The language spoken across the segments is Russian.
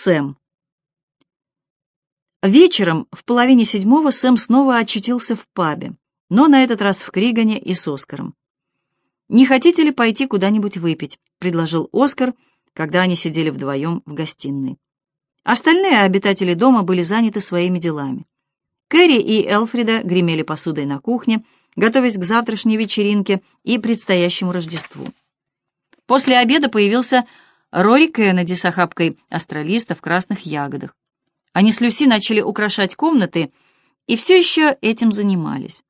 Сэм. Вечером в половине седьмого Сэм снова очутился в пабе, но на этот раз в Кригане и с Оскаром. «Не хотите ли пойти куда-нибудь выпить?» — предложил Оскар, когда они сидели вдвоем в гостиной. Остальные обитатели дома были заняты своими делами. Кэрри и Элфрида гремели посудой на кухне, готовясь к завтрашней вечеринке и предстоящему Рождеству. После обеда появился Рори Кеннеди с охапкой астролиста в красных ягодах. Они с Люси начали украшать комнаты и все еще этим занимались.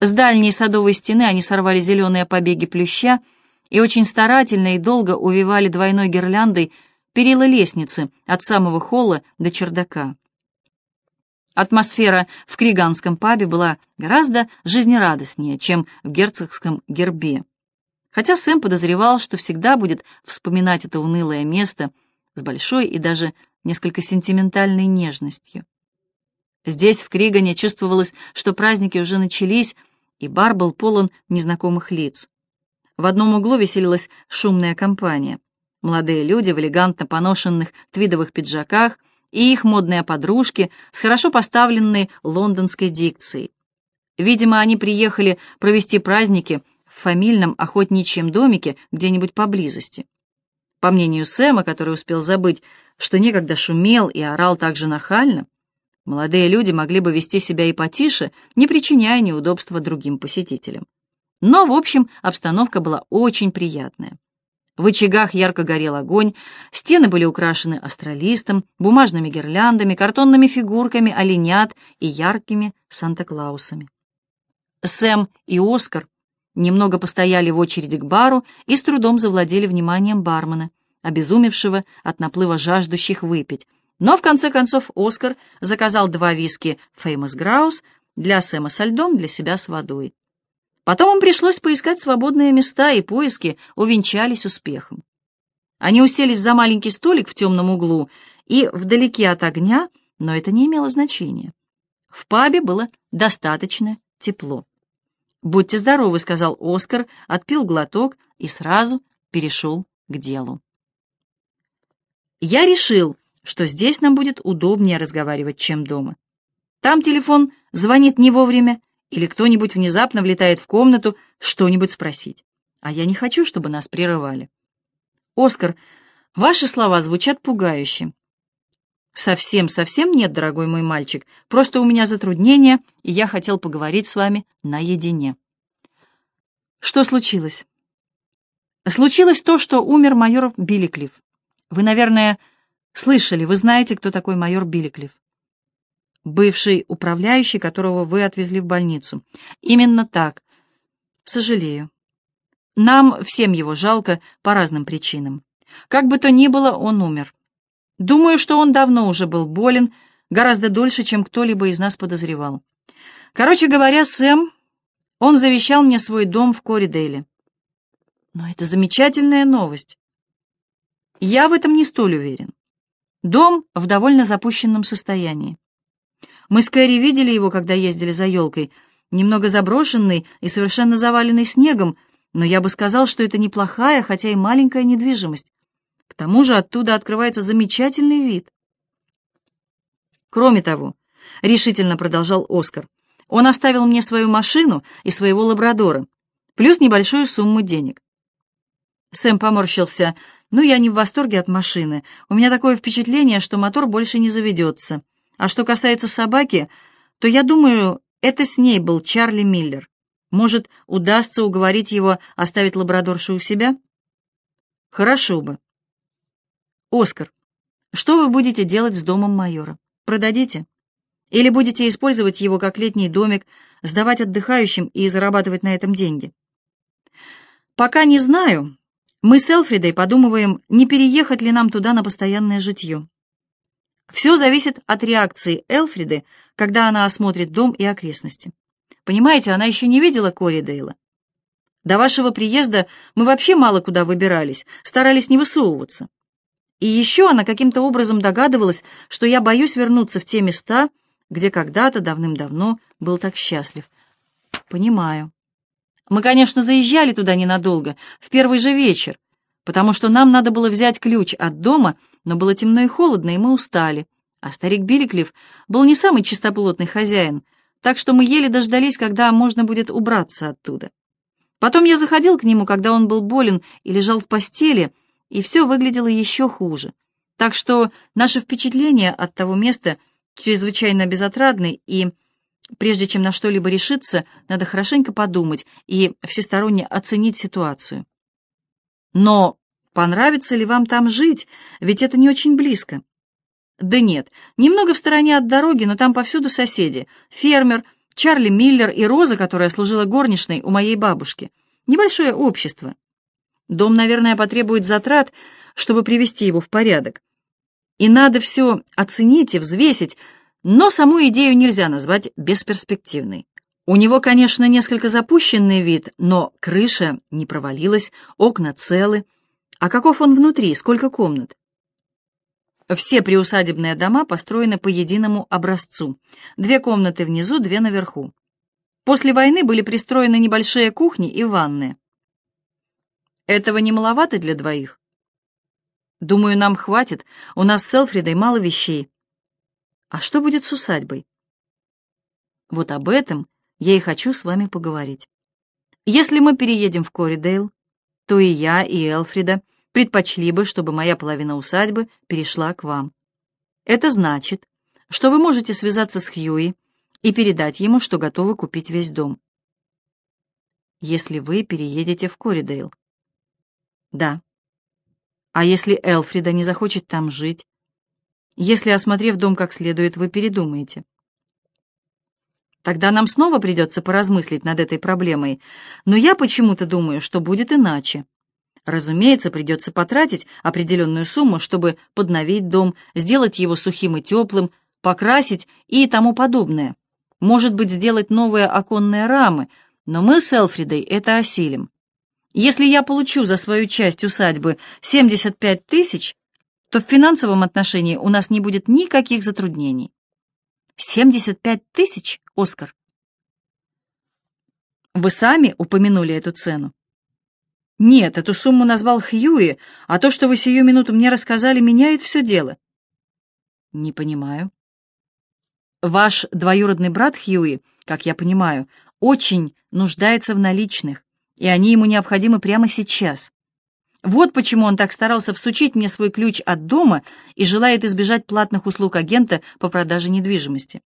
С дальней садовой стены они сорвали зеленые побеги плюща и очень старательно и долго увивали двойной гирляндой перила лестницы от самого холла до чердака. Атмосфера в Криганском пабе была гораздо жизнерадостнее, чем в герцогском гербе. Хотя Сэм подозревал, что всегда будет вспоминать это унылое место с большой и даже несколько сентиментальной нежностью. Здесь, в Кригане, чувствовалось, что праздники уже начались, и бар был полон незнакомых лиц. В одном углу веселилась шумная компания. Молодые люди в элегантно поношенных твидовых пиджаках и их модные подружки с хорошо поставленной лондонской дикцией. Видимо, они приехали провести праздники в фамильном охотничьем домике где-нибудь поблизости. По мнению Сэма, который успел забыть, что некогда шумел и орал так же нахально, молодые люди могли бы вести себя и потише, не причиняя неудобства другим посетителям. Но, в общем, обстановка была очень приятная. В очагах ярко горел огонь, стены были украшены астролистом, бумажными гирляндами, картонными фигурками, оленят и яркими Санта-Клаусами. Сэм и Оскар немного постояли в очереди к бару и с трудом завладели вниманием бармена, обезумевшего от наплыва жаждущих выпить. Но в конце концов Оскар заказал два виски Famous Grouse для Сэма со льдом, для себя с водой. Потом им пришлось поискать свободные места, и поиски увенчались успехом. Они уселись за маленький столик в темном углу и вдалеке от огня, но это не имело значения. В пабе было достаточно тепло. «Будьте здоровы», — сказал Оскар, отпил глоток и сразу перешел к делу. «Я решил, что здесь нам будет удобнее разговаривать, чем дома. Там телефон звонит не вовремя, или кто-нибудь внезапно влетает в комнату что-нибудь спросить. А я не хочу, чтобы нас прерывали. Оскар, ваши слова звучат пугающе. «Совсем, совсем нет, дорогой мой мальчик. Просто у меня затруднения, и я хотел поговорить с вами наедине». «Что случилось?» «Случилось то, что умер майор Билликлифф. Вы, наверное, слышали, вы знаете, кто такой майор Билликлифф?» «Бывший управляющий, которого вы отвезли в больницу». «Именно так. Сожалею. Нам всем его жалко по разным причинам. Как бы то ни было, он умер. Думаю, что он давно уже был болен, гораздо дольше, чем кто-либо из нас подозревал. Короче говоря, Сэм, он завещал мне свой дом в Коридейле. Но это замечательная новость. Я в этом не столь уверен. Дом в довольно запущенном состоянии. Мы с Кэрри видели его, когда ездили за елкой, немного заброшенный и совершенно заваленный снегом, но я бы сказал, что это неплохая, хотя и маленькая недвижимость. К тому же оттуда открывается замечательный вид. Кроме того, решительно продолжал Оскар, он оставил мне свою машину и своего лабрадора, плюс небольшую сумму денег. Сэм поморщился. «Ну, я не в восторге от машины. У меня такое впечатление, что мотор больше не заведется. А что касается собаки, то я думаю, это с ней был Чарли Миллер. Может, удастся уговорить его оставить лабрадоршу у себя? Хорошо бы. «Оскар, что вы будете делать с домом майора? Продадите? Или будете использовать его как летний домик, сдавать отдыхающим и зарабатывать на этом деньги?» «Пока не знаю. Мы с Элфридой подумываем, не переехать ли нам туда на постоянное житье. Все зависит от реакции Элфриды, когда она осмотрит дом и окрестности. Понимаете, она еще не видела Кори Дейла. До вашего приезда мы вообще мало куда выбирались, старались не высовываться. И еще она каким-то образом догадывалась, что я боюсь вернуться в те места, где когда-то давным-давно был так счастлив. Понимаю. Мы, конечно, заезжали туда ненадолго, в первый же вечер, потому что нам надо было взять ключ от дома но было темно и холодно, и мы устали. А старик Билликлифф был не самый чистоплотный хозяин, так что мы еле дождались, когда можно будет убраться оттуда. Потом я заходил к нему, когда он был болен и лежал в постели, и все выглядело еще хуже. Так что наше впечатление от того места чрезвычайно безотрадны, и прежде чем на что-либо решиться, надо хорошенько подумать и всесторонне оценить ситуацию. Но понравится ли вам там жить, ведь это не очень близко. Да нет, немного в стороне от дороги, но там повсюду соседи. Фермер, Чарли Миллер и Роза, которая служила горничной у моей бабушки. Небольшое общество. Дом, наверное, потребует затрат, чтобы привести его в порядок. И надо все оценить и взвесить, но саму идею нельзя назвать бесперспективной. У него, конечно, несколько запущенный вид, но крыша не провалилась, окна целы. А каков он внутри, сколько комнат? Все приусадебные дома построены по единому образцу. Две комнаты внизу, две наверху. После войны были пристроены небольшие кухни и ванны. Этого не маловато для двоих? Думаю, нам хватит. У нас с Элфридой мало вещей. А что будет с усадьбой? Вот об этом я и хочу с вами поговорить. Если мы переедем в Коридейл, то и я, и Элфрида предпочли бы, чтобы моя половина усадьбы перешла к вам. Это значит, что вы можете связаться с Хьюи и передать ему, что готовы купить весь дом. Если вы переедете в Коридейл. Да. А если Элфрида не захочет там жить? Если, осмотрев дом как следует, вы передумаете? Тогда нам снова придется поразмыслить над этой проблемой, но я почему-то думаю, что будет иначе. Разумеется, придется потратить определенную сумму, чтобы подновить дом, сделать его сухим и теплым, покрасить и тому подобное. Может быть, сделать новые оконные рамы, но мы с Элфридой это осилим. Если я получу за свою часть усадьбы 75 тысяч, то в финансовом отношении у нас не будет никаких затруднений. 75 тысяч, Оскар? Вы сами упомянули эту цену. Нет, эту сумму назвал Хьюи, а то, что вы сию минуту мне рассказали, меняет все дело. Не понимаю. Ваш двоюродный брат Хьюи, как я понимаю, очень нуждается в наличных, и они ему необходимы прямо сейчас. Вот почему он так старался всучить мне свой ключ от дома и желает избежать платных услуг агента по продаже недвижимости.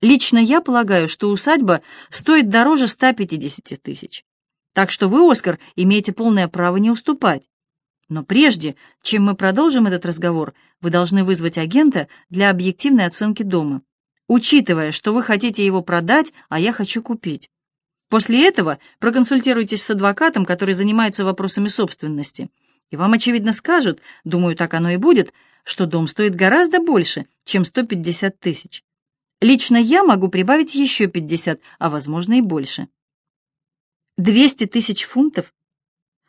Лично я полагаю, что усадьба стоит дороже 150 тысяч. Так что вы, Оскар, имеете полное право не уступать. Но прежде, чем мы продолжим этот разговор, вы должны вызвать агента для объективной оценки дома, учитывая, что вы хотите его продать, а я хочу купить. После этого проконсультируйтесь с адвокатом, который занимается вопросами собственности, и вам, очевидно, скажут, думаю, так оно и будет, что дом стоит гораздо больше, чем 150 тысяч. Лично я могу прибавить еще 50, а возможно и больше. Двести тысяч фунтов?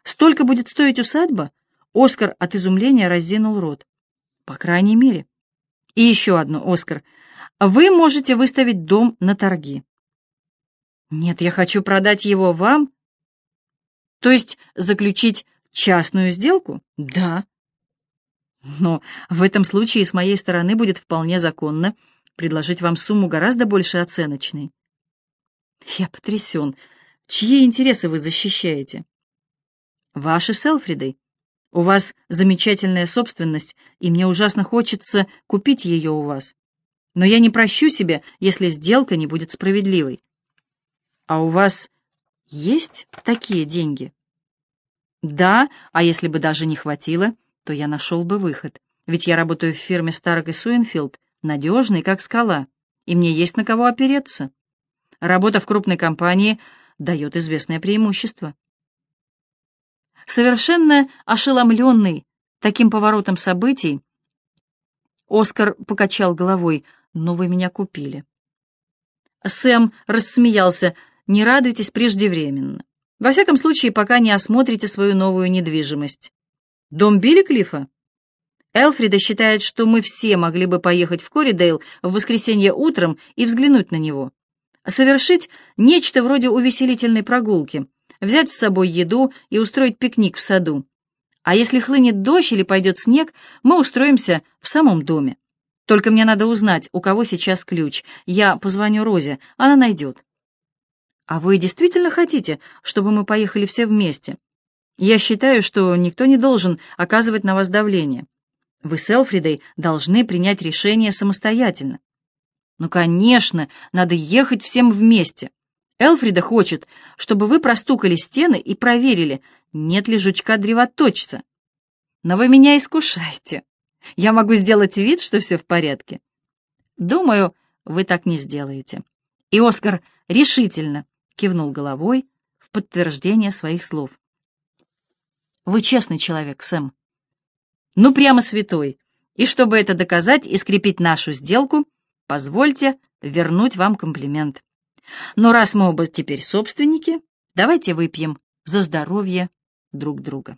Столько будет стоить усадьба? Оскар от изумления разинул рот. По крайней мере. И еще одно, Оскар. Вы можете выставить дом на торги. Нет, я хочу продать его вам. То есть заключить частную сделку? Да. Но в этом случае с моей стороны будет вполне законно предложить вам сумму гораздо больше оценочной. Я потрясен. Чьи интересы вы защищаете? Ваши с Элфридой. У вас замечательная собственность, и мне ужасно хочется купить ее у вас. Но я не прощу себе, если сделка не будет справедливой. А у вас есть такие деньги? Да, а если бы даже не хватило, то я нашел бы выход. Ведь я работаю в фирме Старк и Суинфилд, надежный, как скала, и мне есть на кого опереться. Работа в крупной компании — дает известное преимущество. Совершенно ошеломленный таким поворотом событий, Оскар покачал головой, «Но вы меня купили». Сэм рассмеялся, «Не радуйтесь преждевременно. Во всяком случае, пока не осмотрите свою новую недвижимость. Дом Билли Клиффа? Элфрида считает, что мы все могли бы поехать в Коридейл в воскресенье утром и взглянуть на него совершить нечто вроде увеселительной прогулки, взять с собой еду и устроить пикник в саду. А если хлынет дождь или пойдет снег, мы устроимся в самом доме. Только мне надо узнать, у кого сейчас ключ. Я позвоню Розе, она найдет. А вы действительно хотите, чтобы мы поехали все вместе? Я считаю, что никто не должен оказывать на вас давление. Вы с Элфридой должны принять решение самостоятельно. Ну, конечно, надо ехать всем вместе. Элфрида хочет, чтобы вы простукали стены и проверили, нет ли жучка-древоточца. Но вы меня искушаете. Я могу сделать вид, что все в порядке. Думаю, вы так не сделаете. И Оскар решительно кивнул головой в подтверждение своих слов. Вы честный человек, Сэм. Ну, прямо святой. И чтобы это доказать и скрепить нашу сделку, позвольте вернуть вам комплимент. Но раз мы оба теперь собственники, давайте выпьем за здоровье друг друга.